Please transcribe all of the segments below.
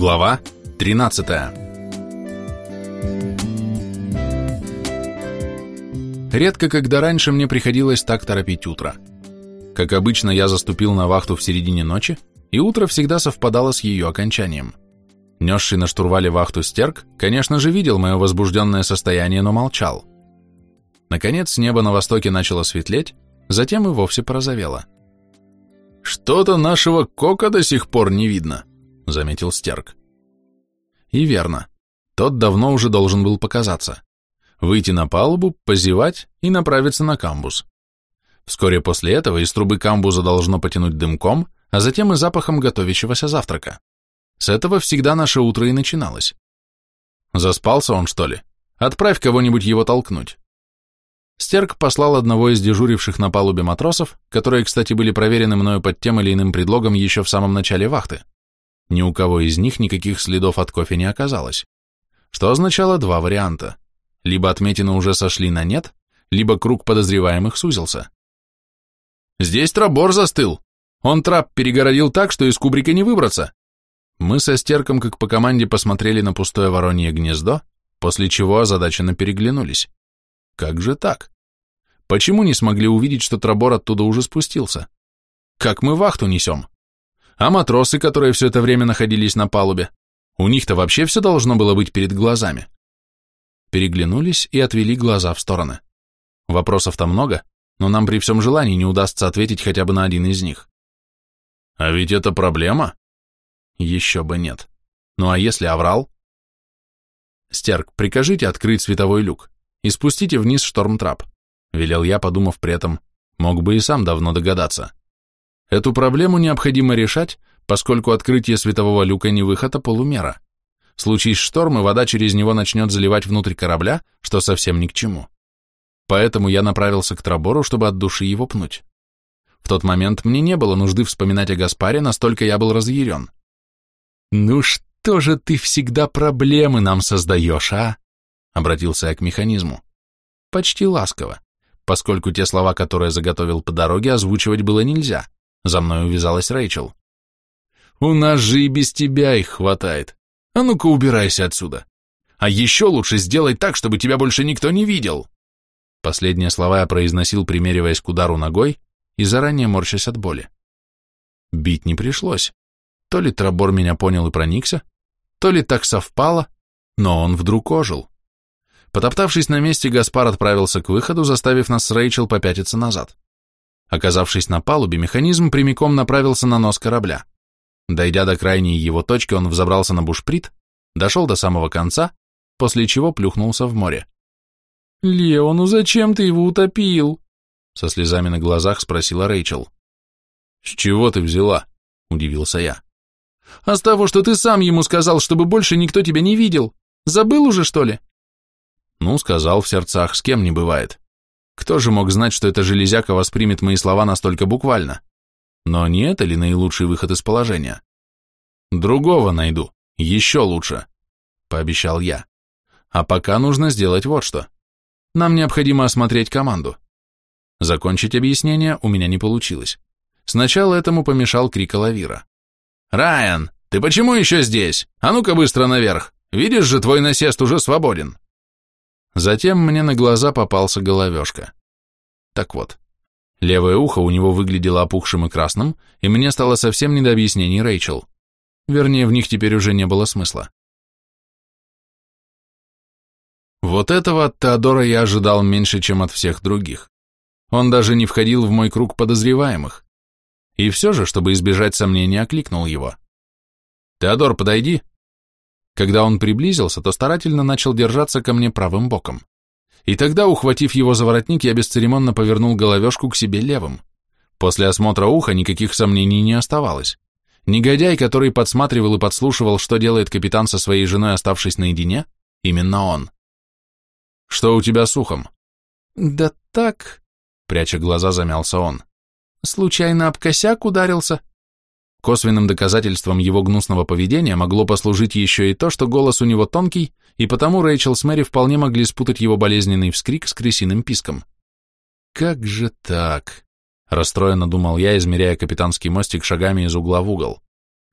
Глава 13 Редко, когда раньше мне приходилось так торопить утро. Как обычно, я заступил на вахту в середине ночи, и утро всегда совпадало с ее окончанием. Несший на штурвале вахту стерк, конечно же, видел мое возбужденное состояние, но молчал. Наконец, небо на востоке начало светлеть, затем и вовсе порозовело. «Что-то нашего кока до сих пор не видно», — заметил стерк. И верно. Тот давно уже должен был показаться. Выйти на палубу, позевать и направиться на камбуз. Вскоре после этого из трубы камбуза должно потянуть дымком, а затем и запахом готовящегося завтрака. С этого всегда наше утро и начиналось. Заспался он, что ли? Отправь кого-нибудь его толкнуть. Стерк послал одного из дежуривших на палубе матросов, которые, кстати, были проверены мною под тем или иным предлогом еще в самом начале вахты. Ни у кого из них никаких следов от кофе не оказалось, что означало два варианта. Либо отметины уже сошли на нет, либо круг подозреваемых сузился. «Здесь трабор застыл. Он трап перегородил так, что из кубрика не выбраться». Мы со стерком, как по команде, посмотрели на пустое воронье гнездо, после чего озадаченно переглянулись. Как же так? Почему не смогли увидеть, что трабор оттуда уже спустился? Как мы вахту несем? А матросы, которые все это время находились на палубе, у них-то вообще все должно было быть перед глазами. Переглянулись и отвели глаза в стороны. Вопросов-то много, но нам при всем желании не удастся ответить хотя бы на один из них. А ведь это проблема? Еще бы нет. Ну а если оврал? Стерк, прикажите открыть световой люк и спустите вниз штормтрап, велел я, подумав при этом, мог бы и сам давно догадаться. Эту проблему необходимо решать, поскольку открытие светового люка не выход, а полумера. Случись шторм, и вода через него начнет заливать внутрь корабля, что совсем ни к чему. Поэтому я направился к Трабору, чтобы от души его пнуть. В тот момент мне не было нужды вспоминать о Гаспаре, настолько я был разъярен. «Ну что же ты всегда проблемы нам создаешь, а?» Обратился я к механизму. Почти ласково, поскольку те слова, которые заготовил по дороге, озвучивать было нельзя. За мной увязалась Рэйчел. «У нас же и без тебя их хватает. А ну-ка убирайся отсюда. А еще лучше сделай так, чтобы тебя больше никто не видел». Последние слова я произносил, примериваясь к удару ногой и заранее морщась от боли. Бить не пришлось. То ли Трабор меня понял и проникся, то ли так совпало, но он вдруг ожил. Потоптавшись на месте, Гаспар отправился к выходу, заставив нас с Рэйчел попятиться назад. Оказавшись на палубе, механизм прямиком направился на нос корабля. Дойдя до крайней его точки, он взобрался на бушприт, дошел до самого конца, после чего плюхнулся в море. «Лео, ну зачем ты его утопил?» Со слезами на глазах спросила Рэйчел. «С чего ты взяла?» – удивился я. «А с того, что ты сам ему сказал, чтобы больше никто тебя не видел. Забыл уже, что ли?» «Ну, сказал в сердцах, с кем не бывает. Кто же мог знать, что эта железяка воспримет мои слова настолько буквально? Но не это ли наилучший выход из положения? Другого найду, еще лучше, пообещал я. А пока нужно сделать вот что. Нам необходимо осмотреть команду. Закончить объяснение у меня не получилось. Сначала этому помешал крик Алавира. «Райан, ты почему еще здесь? А ну-ка быстро наверх! Видишь же, твой насест уже свободен!» Затем мне на глаза попался головешка. Так вот, левое ухо у него выглядело опухшим и красным, и мне стало совсем не до объяснений Рэйчел. Вернее, в них теперь уже не было смысла. Вот этого от Теодора я ожидал меньше, чем от всех других. Он даже не входил в мой круг подозреваемых. И все же, чтобы избежать сомнения, окликнул его. «Теодор, подойди!» Когда он приблизился, то старательно начал держаться ко мне правым боком. И тогда, ухватив его за воротник, я бесцеремонно повернул головешку к себе левым. После осмотра уха никаких сомнений не оставалось. Негодяй, который подсматривал и подслушивал, что делает капитан со своей женой, оставшись наедине, именно он. «Что у тебя с ухом?» «Да так...» — пряча глаза, замялся он. «Случайно об косяк ударился?» Косвенным доказательством его гнусного поведения могло послужить еще и то, что голос у него тонкий, и потому Рэйчел с Мэри вполне могли спутать его болезненный вскрик с крысиным писком. «Как же так?» – расстроенно думал я, измеряя капитанский мостик шагами из угла в угол.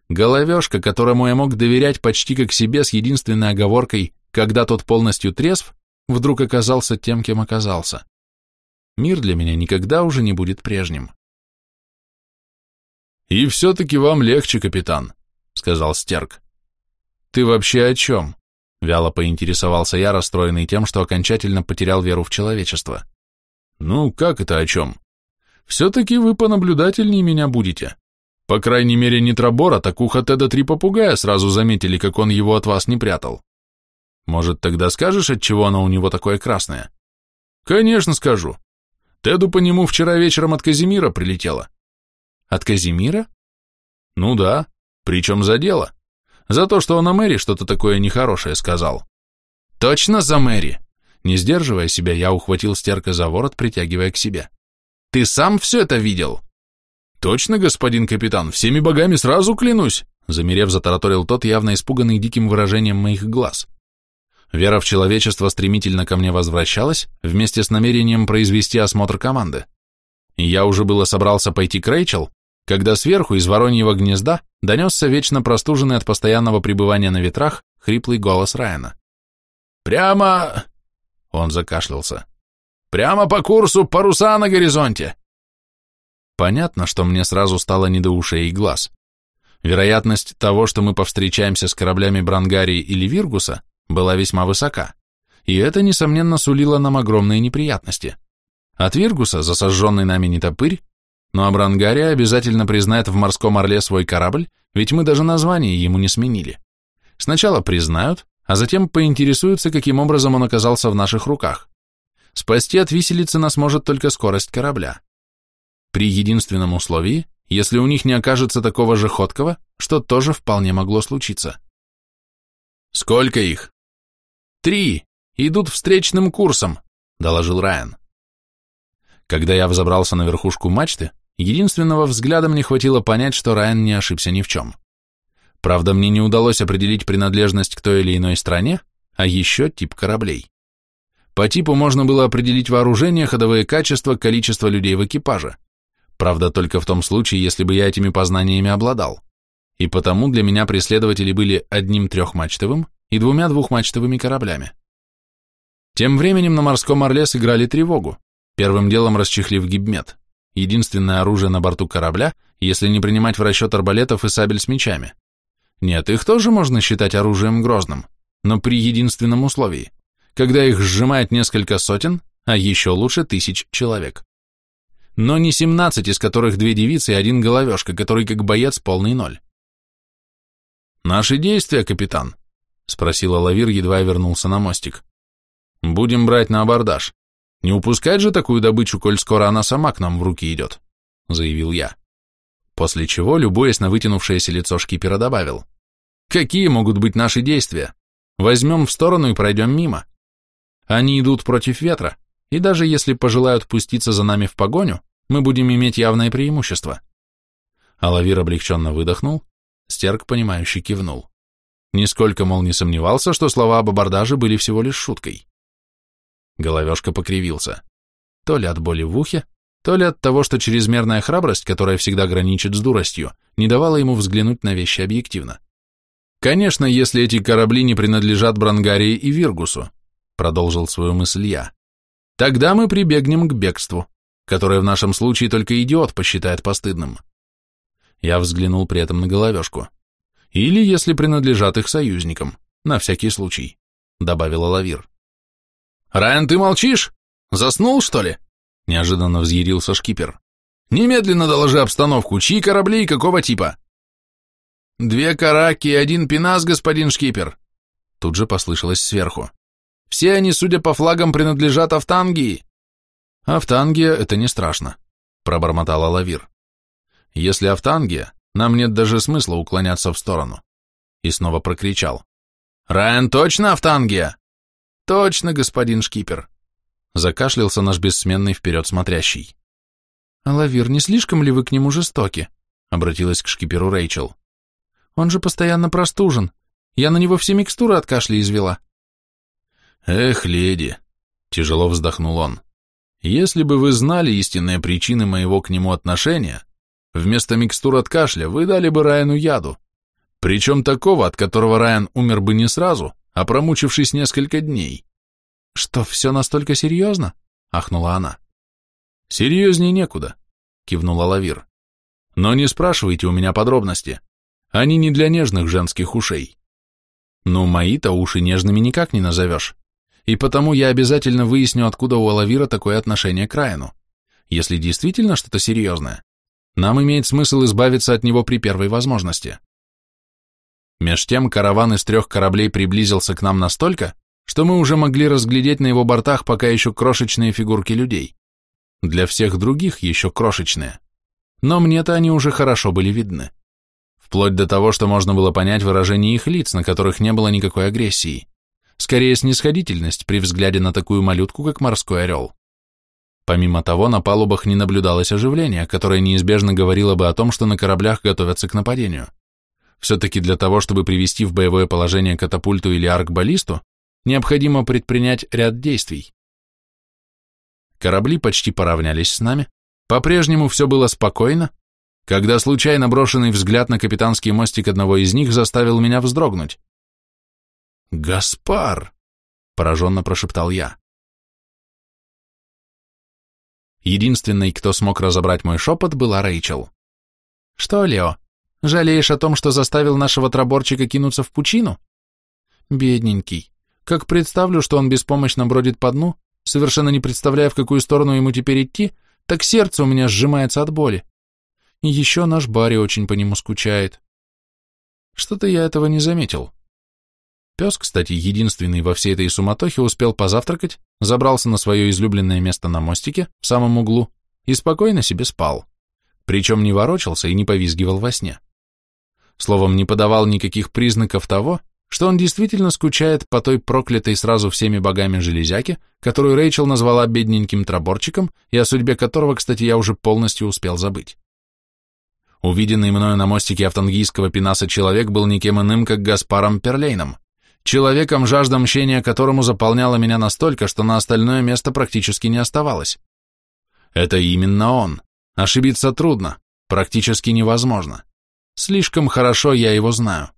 Головешка, которому я мог доверять почти как себе с единственной оговоркой, когда тот полностью трезв, вдруг оказался тем, кем оказался. Мир для меня никогда уже не будет прежним. «И все-таки вам легче, капитан», — сказал Стерк. «Ты вообще о чем?» — вяло поинтересовался я, расстроенный тем, что окончательно потерял веру в человечество. «Ну, как это о чем? Все-таки вы понаблюдательнее меня будете. По крайней мере, не Трабора, так ухо Теда три попугая сразу заметили, как он его от вас не прятал. Может, тогда скажешь, от чего оно у него такое красное? Конечно, скажу. Теду по нему вчера вечером от Казимира прилетело. От Казимира? Ну да, причем за дело. За то, что он о Мэри что-то такое нехорошее сказал. Точно за Мэри? Не сдерживая себя, я ухватил стерка за ворот, притягивая к себе. Ты сам все это видел? Точно, господин капитан, всеми богами сразу клянусь, замерев, затараторил тот, явно испуганный диким выражением моих глаз. Вера в человечество стремительно ко мне возвращалась, вместе с намерением произвести осмотр команды. Я уже было собрался пойти к Рэйчел, когда сверху из вороньего гнезда донесся вечно простуженный от постоянного пребывания на ветрах хриплый голос Райана. «Прямо...» — он закашлялся. Прямо по курсу паруса на горизонте. Понятно, что мне сразу стало не до ушей и глаз. Вероятность того, что мы повстречаемся с кораблями Брангарии или Виргуса, была весьма высока, и это, несомненно, сулило нам огромные неприятности. От Виргуса, за сожженный нами нетопырь, ну а Брангария обязательно признает в морском орле свой корабль, ведь мы даже название ему не сменили. Сначала признают, а затем поинтересуются, каким образом он оказался в наших руках. Спасти от виселицы нас может только скорость корабля. При единственном условии, если у них не окажется такого же ходкого, что тоже вполне могло случиться. «Сколько их?» «Три. Идут встречным курсом», — доложил Райан. Когда я взобрался на верхушку мачты, единственного взгляда мне хватило понять, что Райан не ошибся ни в чем. Правда, мне не удалось определить принадлежность к той или иной стране, а еще тип кораблей. По типу можно было определить вооружение, ходовые качества, количество людей в экипаже. Правда, только в том случае, если бы я этими познаниями обладал. И потому для меня преследователи были одним трехмачтовым и двумя двухмачтовыми кораблями. Тем временем на морском орле сыграли тревогу, первым делом расчехлив гибмет, единственное оружие на борту корабля, если не принимать в расчет арбалетов и сабель с мечами. Нет, их тоже можно считать оружием грозным, но при единственном условии когда их сжимает несколько сотен, а еще лучше тысяч человек. Но не 17, из которых две девицы и один головешка, который как боец полный ноль. «Наши действия, капитан?» — спросила Лавир, едва вернулся на мостик. «Будем брать на абордаж. Не упускать же такую добычу, коль скоро она сама к нам в руки идет», — заявил я. После чего, любуясь на вытянувшееся лицо шкипера, добавил. «Какие могут быть наши действия? Возьмем в сторону и пройдем мимо. Они идут против ветра, и даже если пожелают пуститься за нами в погоню, мы будем иметь явное преимущество. Алавир облегченно выдохнул, Стерк, понимающе кивнул. Нисколько, мол, не сомневался, что слова об абордаже были всего лишь шуткой. Головешка покривился. То ли от боли в ухе, то ли от того, что чрезмерная храбрость, которая всегда граничит с дуростью, не давала ему взглянуть на вещи объективно. Конечно, если эти корабли не принадлежат Брангарии и Виргусу, продолжил свою мысль я, тогда мы прибегнем к бегству, которое в нашем случае только идиот посчитает постыдным. Я взглянул при этом на головешку. Или если принадлежат их союзникам, на всякий случай, добавила Лавир. Райан, ты молчишь? Заснул, что ли? Неожиданно взъярился шкипер. Немедленно доложи обстановку, чьи корабли и какого типа. Две караки и один пенас, господин шкипер. Тут же послышалось сверху. Все они, судя по флагам, принадлежат Автангии. Автангия — это не страшно, пробормотала Лавир. Если Автангия, нам нет даже смысла уклоняться в сторону. И снова прокричал. Райан, точно Автангия? Точно, господин шкипер. Закашлялся наш бессменный вперед смотрящий. Лавир, не слишком ли вы к нему жестоки? Обратилась к шкиперу Рэйчел. Он же постоянно простужен. Я на него все микстуры от кашля извела. «Эх, леди!» — тяжело вздохнул он. «Если бы вы знали истинные причины моего к нему отношения, вместо микстур от кашля вы дали бы Райану яду, Причем такого, от которого Райан умер бы не сразу, а промучившись несколько дней. Что, все настолько серьезно? Ахнула она. Серьезнее некуда, кивнула Лавир. Но не спрашивайте у меня подробности. Они не для нежных женских ушей. Ну, мои-то уши нежными никак не назовешь. И потому я обязательно выясню, откуда у Алавира такое отношение к Райану. Если действительно что-то серьезное, нам имеет смысл избавиться от него при первой возможности. Меж тем караван из трех кораблей приблизился к нам настолько, что мы уже могли разглядеть на его бортах пока еще крошечные фигурки людей. Для всех других еще крошечные. Но мне-то они уже хорошо были видны. Вплоть до того, что можно было понять выражение их лиц, на которых не было никакой агрессии. Скорее, снисходительность при взгляде на такую малютку, как морской орел. Помимо того, на палубах не наблюдалось оживления, которое неизбежно говорило бы о том, что на кораблях готовятся к нападению. Все-таки для того, чтобы привести в боевое положение катапульту или аркбаллисту, необходимо предпринять ряд действий. Корабли почти поравнялись с нами, по-прежнему все было спокойно, когда случайно брошенный взгляд на капитанский мостик одного из них заставил меня вздрогнуть. «Гаспар!» — пораженно прошептал я. Единственной, кто смог разобрать мой шепот, была Рэйчел. «Что, Лео, жалеешь о том, что заставил нашего траборчика кинуться в пучину?» «Бедненький. Как представлю, что он беспомощно бродит по дну, совершенно не представляя, в какую сторону ему теперь идти, так сердце у меня сжимается от боли. И еще наш Барри очень по нему скучает». «Что-то я этого не заметил», Пес, кстати, единственный во всей этой суматохе успел позавтракать, забрался на свое излюбленное место на мостике, в самом углу, и спокойно себе спал. Причем не ворочался и не повизгивал во сне. Словом, не подавал никаких признаков того, что он действительно скучает по той проклятой сразу всеми богами железяке, которую Рэйчел назвала бедненьким троборчиком, и о судьбе которого, кстати, я уже полностью успел забыть. Увиденный мною на мостике автангийского пенаса человек был никем иным, как Гаспаром Перлейном человеком, жажда мщения которому заполняла меня настолько, что на остальное место практически не оставалось. Это именно он. Ошибиться трудно, практически невозможно. Слишком хорошо я его знаю.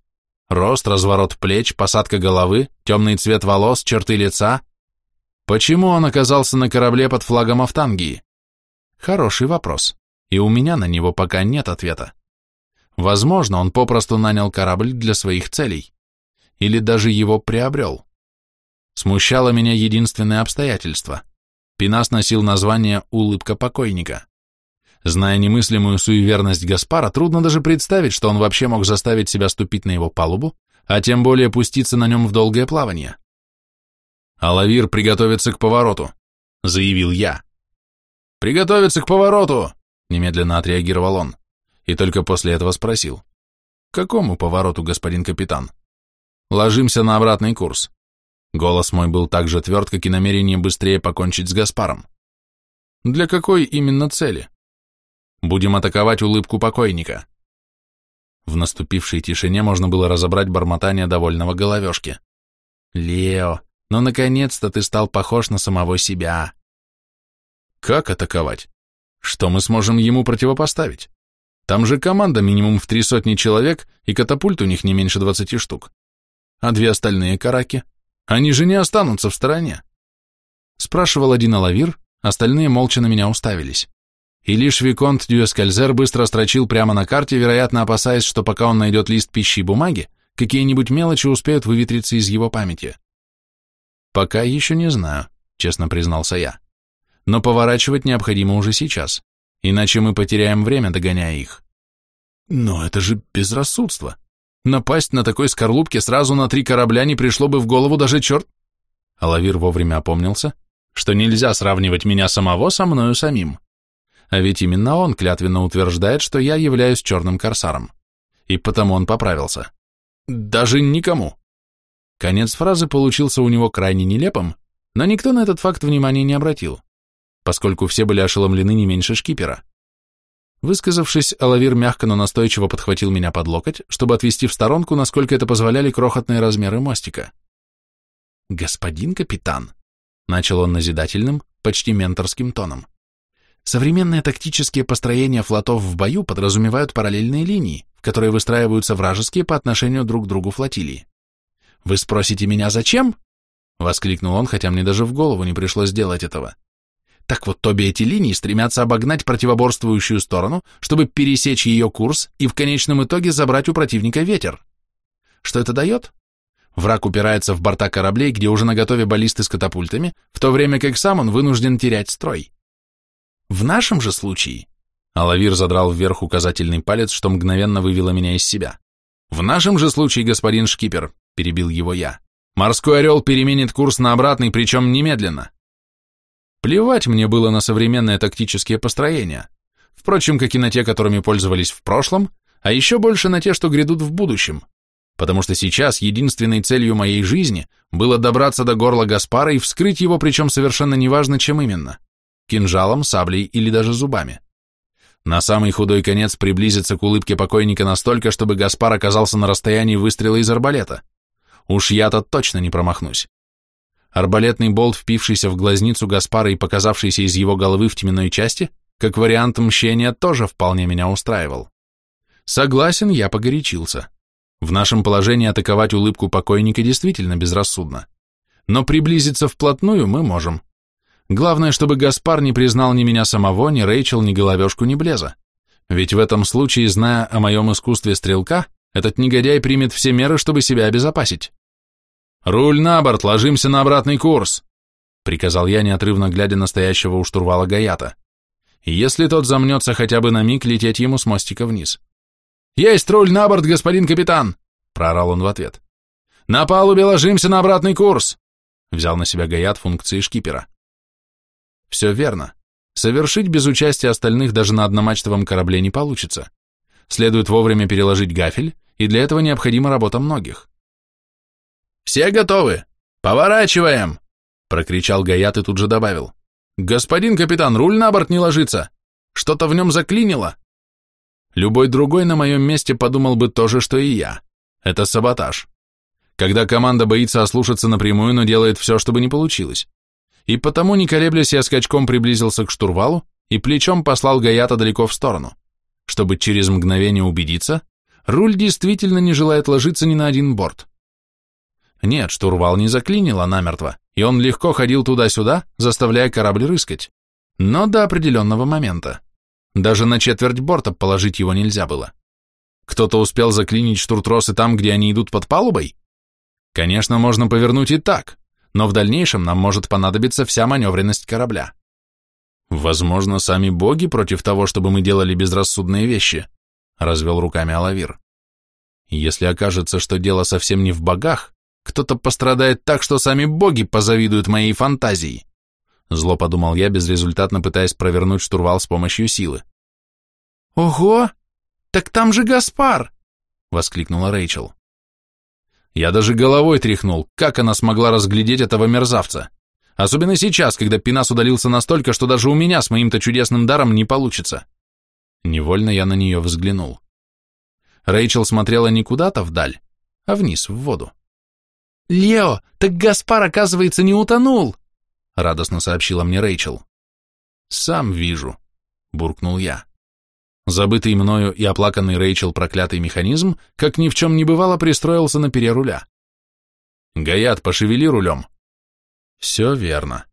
Рост, разворот плеч, посадка головы, темный цвет волос, черты лица. Почему он оказался на корабле под флагом Автангии? Хороший вопрос, и у меня на него пока нет ответа. Возможно, он попросту нанял корабль для своих целей или даже его приобрел. Смущало меня единственное обстоятельство. Пинас носил название «Улыбка покойника». Зная немыслимую суеверность Гаспара, трудно даже представить, что он вообще мог заставить себя ступить на его палубу, а тем более пуститься на нем в долгое плавание. «Алавир приготовится к повороту», — заявил я. «Приготовиться к повороту!» — немедленно отреагировал он, и только после этого спросил. «К какому повороту, господин капитан?» Ложимся на обратный курс. Голос мой был так же тверд, как и намерение быстрее покончить с Гаспаром. Для какой именно цели? Будем атаковать улыбку покойника. В наступившей тишине можно было разобрать бормотание довольного головешки. «Лео, ну наконец-то ты стал похож на самого себя!» «Как атаковать? Что мы сможем ему противопоставить? Там же команда минимум в три сотни человек, и катапульт у них не меньше двадцати штук. А две остальные караки? Они же не останутся в стороне. Спрашивал один алавир, остальные молча на меня уставились. И лишь Виконт Дюэскальзер быстро строчил прямо на карте, вероятно, опасаясь, что пока он найдет лист пищи и бумаги, какие-нибудь мелочи успеют выветриться из его памяти. «Пока еще не знаю», — честно признался я. «Но поворачивать необходимо уже сейчас, иначе мы потеряем время, догоняя их». «Но это же безрассудство», Напасть на такой скорлупке сразу на три корабля не пришло бы в голову даже черт. Алавир вовремя опомнился, что нельзя сравнивать меня самого со мною самим. А ведь именно он клятвенно утверждает, что я являюсь черным корсаром. И потому он поправился. Даже никому. Конец фразы получился у него крайне нелепым, но никто на этот факт внимания не обратил, поскольку все были ошеломлены не меньше шкипера. Высказавшись, Алавир мягко, но настойчиво подхватил меня под локоть, чтобы отвести в сторонку, насколько это позволяли крохотные размеры мостика. «Господин капитан», — начал он назидательным, почти менторским тоном, Современные тактические построения флотов в бою подразумевают параллельные линии, в которые выстраиваются вражеские по отношению друг к другу флотилии. Вы спросите меня, зачем? Воскликнул он, хотя мне даже в голову не пришлось делать этого. Так вот, обе эти линии стремятся обогнать противоборствующую сторону, чтобы пересечь ее курс и в конечном итоге забрать у противника ветер. Что это дает? Враг упирается в борта кораблей, где уже наготове баллисты с катапультами, в то время как сам он вынужден терять строй. В нашем же случае... Алавир задрал вверх указательный палец, что мгновенно вывело меня из себя. В нашем же случае, господин шкипер, перебил его я, морской орел переменит курс на обратный, причем немедленно. Плевать мне было на современные тактические построения, впрочем, как и на те, которыми пользовались в прошлом, а еще больше на те, что грядут в будущем потому что сейчас единственной целью моей жизни было добраться до горла Гаспара и вскрыть его, причем совершенно неважно, чем именно – кинжалом, саблей или даже зубами. На самый худой конец приблизиться к улыбке покойника настолько, чтобы Гаспар оказался на расстоянии выстрела из арбалета. Уж я-то точно не промахнусь. Арбалетный болт, впившийся в глазницу Гаспара и показавшийся из его головы в теменной части, как вариант мщения, тоже вполне меня устраивал. Согласен, я погорячился. В нашем положении атаковать улыбку покойника действительно безрассудно. Но приблизиться вплотную мы можем. Главное, чтобы Гаспар не признал ни меня самого, ни Рэйчел, ни головешку, ни Блеза. Ведь в этом случае, зная о моем искусстве стрелка, этот негодяй примет все меры, чтобы себя обезопасить. «Руль на борт, ложимся на обратный курс!» — приказал я, неотрывно глядя на стоящего у штурвала Гаята. «Если тот замнется хотя бы на миг, лететь ему с мостика вниз». «Есть руль на борт, господин капитан!» — проорал он в ответ. «На палубе ложимся на обратный курс!» — взял на себя Гаят функции шкипера. «Все верно. Совершить без участия остальных даже на одномачтовом корабле не получится. Следует вовремя переложить гафель, и для этого необходима работа многих». «Все готовы? Поворачиваем!» — прокричал Гаят и тут же добавил. «Господин капитан, руль на борт не ложится! Что-то в нем заклинило!» Любой другой на моем месте подумал бы то же, что и я. Это саботаж. Когда команда боится ослушаться напрямую, но делает все, чтобы не получилось. И потому, не колеблясь, я скачком приблизился к штурвалу и плечом послал Гаята далеко в сторону, чтобы через мгновение убедиться, руль действительно не желает ложиться ни на один борт. Нет, штурвал не заклинило намертво, и он легко ходил туда-сюда, заставляя корабль рыскать. Но до определенного момента. Даже на четверть борта положить его нельзя было. Кто-то успел заклинить штуртросы там, где они идут под палубой? Конечно, можно повернуть и так, но в дальнейшем нам может понадобиться вся маневренность корабля. Возможно, сами боги против того, чтобы мы делали безрассудные вещи, развел руками Алавир. Если окажется, что дело совсем не в богах, кто-то пострадает так, что сами боги позавидуют моей фантазии. Зло подумал я, безрезультатно пытаясь провернуть штурвал с помощью силы. «Ого! Так там же Гаспар!» — воскликнула Рэйчел. Я даже головой тряхнул, как она смогла разглядеть этого мерзавца. Особенно сейчас, когда Пинас удалился настолько, что даже у меня с моим-то чудесным даром не получится. Невольно я на нее взглянул. Рэйчел смотрела не куда-то вдаль, а вниз, в воду. «Лео, так Гаспар, оказывается, не утонул!» радостно сообщила мне Рэйчел. Сам вижу, буркнул я. Забытый мною и оплаканный Рэйчел проклятый механизм, как ни в чем не бывало, пристроился на пере руля. Гаят, пошевели рулем. Все верно.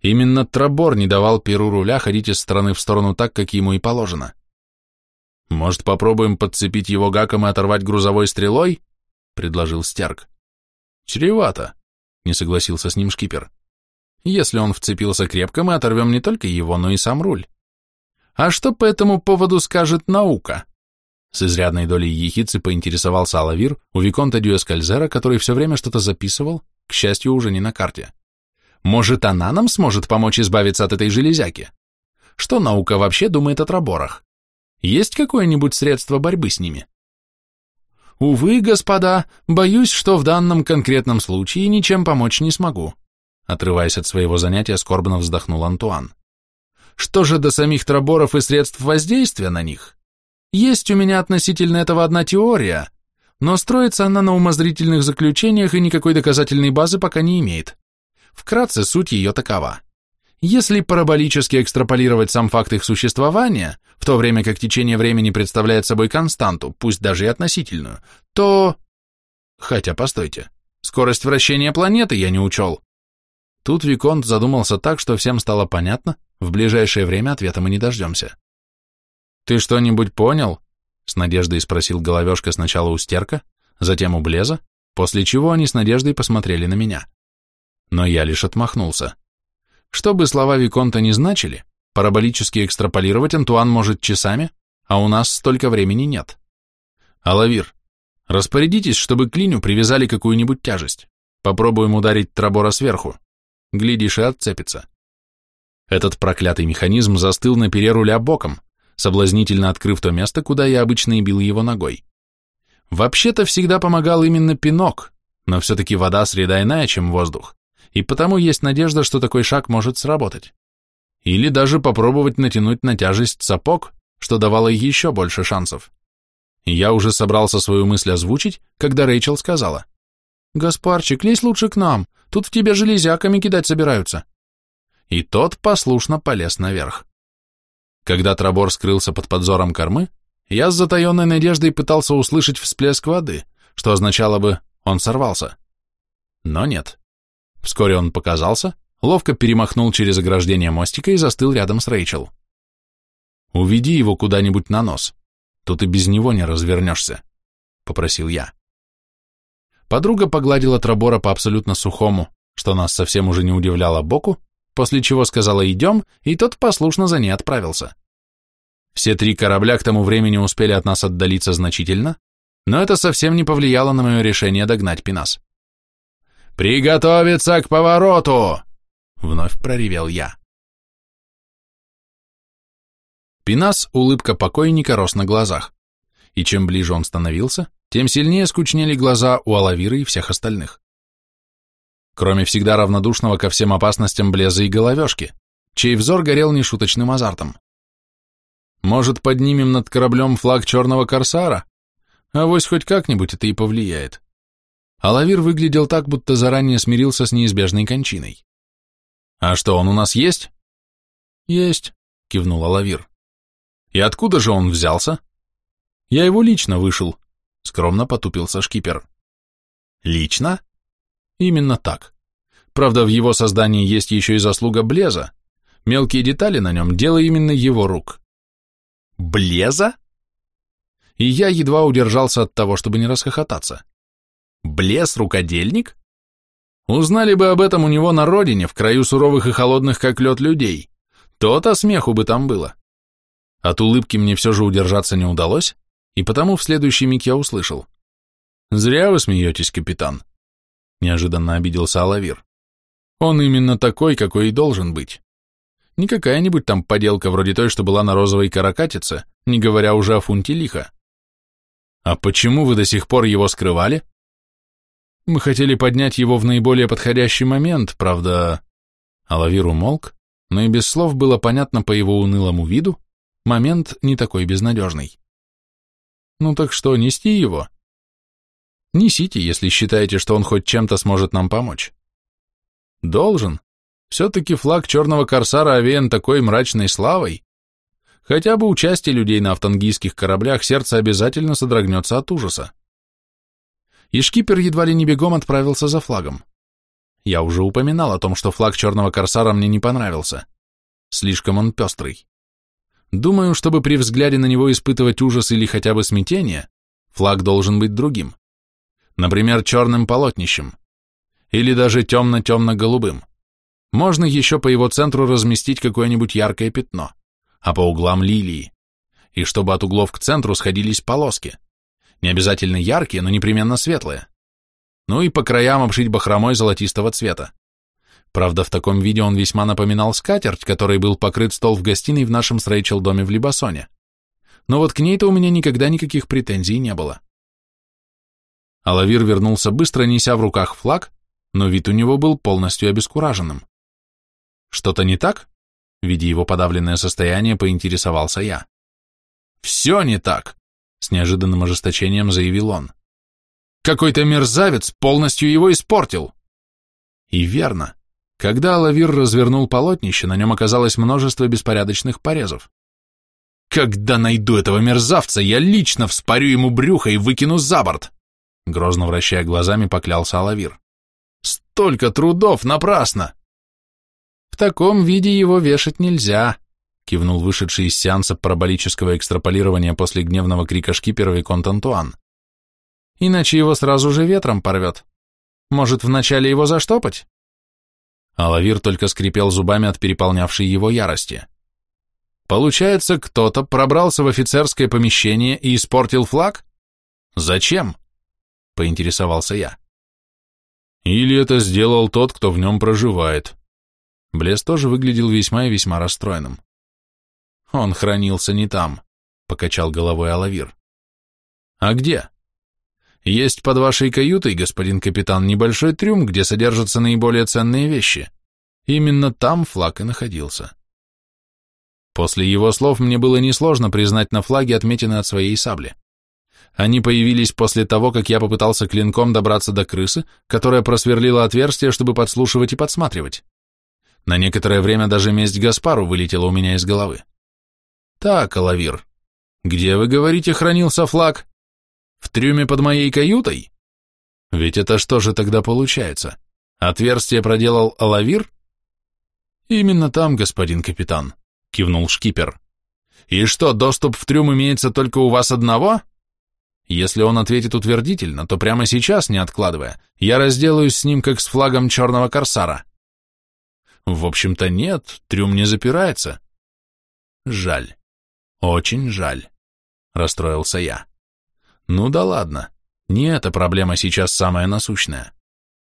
Именно Трабор не давал перу руля ходить из стороны в сторону так, как ему и положено. Может, попробуем подцепить его гаком и оторвать грузовой стрелой? предложил Стерк. Чревато, не согласился с ним шкипер. Если он вцепился крепко, мы оторвем не только его, но и сам руль. А что по этому поводу скажет наука? С изрядной долей ехицы поинтересовался Алавир у Виконта Дюэскальзера, который все время что-то записывал, к счастью, уже не на карте. Может, она нам сможет помочь избавиться от этой железяки? Что наука вообще думает о траборах? Есть какое-нибудь средство борьбы с ними? Увы, господа, боюсь, что в данном конкретном случае ничем помочь не смогу. Отрываясь от своего занятия, скорбно вздохнул Антуан. Что же до самих траборов и средств воздействия на них? Есть у меня относительно этого одна теория, но строится она на умозрительных заключениях и никакой доказательной базы пока не имеет. Вкратце, суть ее такова. Если параболически экстраполировать сам факт их существования, в то время как течение времени представляет собой константу, пусть даже и относительную, то... Хотя, постойте, скорость вращения планеты я не учел. Тут Виконт задумался так, что всем стало понятно, в ближайшее время ответа мы не дождемся. «Ты что-нибудь понял?» — с надеждой спросил Головешка сначала у Стерка, затем у Блеза, после чего они с надеждой посмотрели на меня. Но я лишь отмахнулся. Что бы слова Виконта не значили, параболически экстраполировать Антуан может часами, а у нас столько времени нет. Алавир, распорядитесь, чтобы к линию привязали какую-нибудь тяжесть. Попробуем ударить Трабора сверху. Глядишь, и отцепится. Этот проклятый механизм застыл на пере руля боком, соблазнительно открыв то место, куда я обычно и бил его ногой. Вообще-то всегда помогал именно пинок, но все-таки вода среда иная, чем воздух, и потому есть надежда, что такой шаг может сработать. Или даже попробовать натянуть на тяжесть сапог, что давало еще больше шансов. Я уже собрался свою мысль озвучить, когда Рэйчел сказала. «Гаспарчик, лезь лучше к нам, тут в тебя железяками кидать собираются» и тот послушно полез наверх. Когда Трабор скрылся под подзором кормы, я с затаенной надеждой пытался услышать всплеск воды, что означало бы «он сорвался». Но нет. Вскоре он показался, ловко перемахнул через ограждение мостика и застыл рядом с Рэйчел. «Уведи его куда-нибудь на нос, тут и без него не развернешься», — попросил я. Подруга погладила Трабора по абсолютно сухому, что нас совсем уже не удивляло боку, после чего сказала «идем», и тот послушно за ней отправился. Все три корабля к тому времени успели от нас отдалиться значительно, но это совсем не повлияло на мое решение догнать Пинас. «Приготовиться к повороту!» — вновь проревел я. Пинас улыбка покойника рос на глазах, и чем ближе он становился, тем сильнее скучнели глаза у Алавиры и всех остальных кроме всегда равнодушного ко всем опасностям Блеза и Головешки, чей взор горел нешуточным азартом. Может, поднимем над кораблем флаг черного корсара? Авось хоть как-нибудь это и повлияет. Алавир выглядел так, будто заранее смирился с неизбежной кончиной. «А что, он у нас есть?» «Есть», — кивнул Алавир. «И откуда же он взялся?» «Я его лично вышел», — скромно потупился шкипер. «Лично?» Именно так. Правда, в его создании есть еще и заслуга Блеза. Мелкие детали на нем – дело именно его рук. Блеза? И я едва удержался от того, чтобы не расхохотаться. Блез – рукодельник? Узнали бы об этом у него на родине, в краю суровых и холодных, как лед, людей. То-то смеху бы там было. От улыбки мне все же удержаться не удалось, и потому в следующий миг я услышал. «Зря вы смеетесь, капитан. Неожиданно обиделся Алавир. Он именно такой, какой и должен быть. Не какая-нибудь там поделка вроде той, что была на розовой каракатице, не говоря уже о фунте лиха. А почему вы до сих пор его скрывали? Мы хотели поднять его в наиболее подходящий момент, правда... Алавир умолк, но и без слов было понятно по его унылому виду, момент не такой безнадежный. Ну так что, нести его? Несите, если считаете, что он хоть чем-то сможет нам помочь. Должен. Все-таки флаг черного корсара овеян такой мрачной славой. Хотя бы у части людей на автангийских кораблях сердце обязательно содрогнется от ужаса. И шкипер едва ли не бегом отправился за флагом. Я уже упоминал о том, что флаг черного корсара мне не понравился. Слишком он пестрый. Думаю, чтобы при взгляде на него испытывать ужас или хотя бы смятение, флаг должен быть другим например, черным полотнищем, или даже темно-темно-голубым. Можно еще по его центру разместить какое-нибудь яркое пятно, а по углам лилии, и чтобы от углов к центру сходились полоски, не обязательно яркие, но непременно светлые. Ну и по краям обшить бахромой золотистого цвета. Правда, в таком виде он весьма напоминал скатерть, которой был покрыт стол в гостиной в нашем с Рэйчел доме в Либасоне. Но вот к ней-то у меня никогда никаких претензий не было. Алавир вернулся быстро, неся в руках флаг, но вид у него был полностью обескураженным. Что-то не так? Видя его подавленное состояние, поинтересовался я. «Все не так!» — с неожиданным ожесточением заявил он. «Какой-то мерзавец полностью его испортил!» И верно. Когда Алавир развернул полотнище, на нем оказалось множество беспорядочных порезов. «Когда найду этого мерзавца, я лично вспорю ему брюхо и выкину за борт!» Грозно вращая глазами, поклялся Алавир. «Столько трудов напрасно!» «В таком виде его вешать нельзя», кивнул вышедший из сеанса параболического экстраполирования после гневного крика шкипера Виконт Антуан. «Иначе его сразу же ветром порвет. Может, вначале его заштопать?» Алавир только скрипел зубами от переполнявшей его ярости. Получается, кто-то пробрался в офицерское помещение и испортил флаг? Зачем? Поинтересовался я. Или это сделал тот, кто в нем проживает. Блес тоже выглядел весьма и весьма расстроенным. Он хранился не там, покачал головой Алавир. А где? Есть под вашей каютой, господин капитан, небольшой трюм, где содержатся наиболее ценные вещи. Именно там флаг и находился. После его слов мне было несложно признать на флаге отметины от своей сабли. Они появились после того, как я попытался клинком добраться до крысы, которая просверлила отверстие, чтобы подслушивать и подсматривать. На некоторое время даже месть Гаспару вылетела у меня из головы. Так, Алавир, где, вы говорите, хранился флаг? В трюме под моей каютой? Ведь это что же тогда получается? Отверстие проделал Алавир? Именно там, господин капитан кивнул шкипер. И что, доступ в трюм имеется только у вас одного? Если он ответит утвердительно, то прямо сейчас, не откладывая, я разделаюсь с ним, как с флагом черного корсара. В общем-то нет, трюм не запирается. Жаль. Очень жаль. Расстроился я. Ну да ладно, не эта проблема сейчас самая насущная.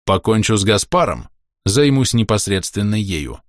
Покончу с Гаспаром, займусь непосредственно ею.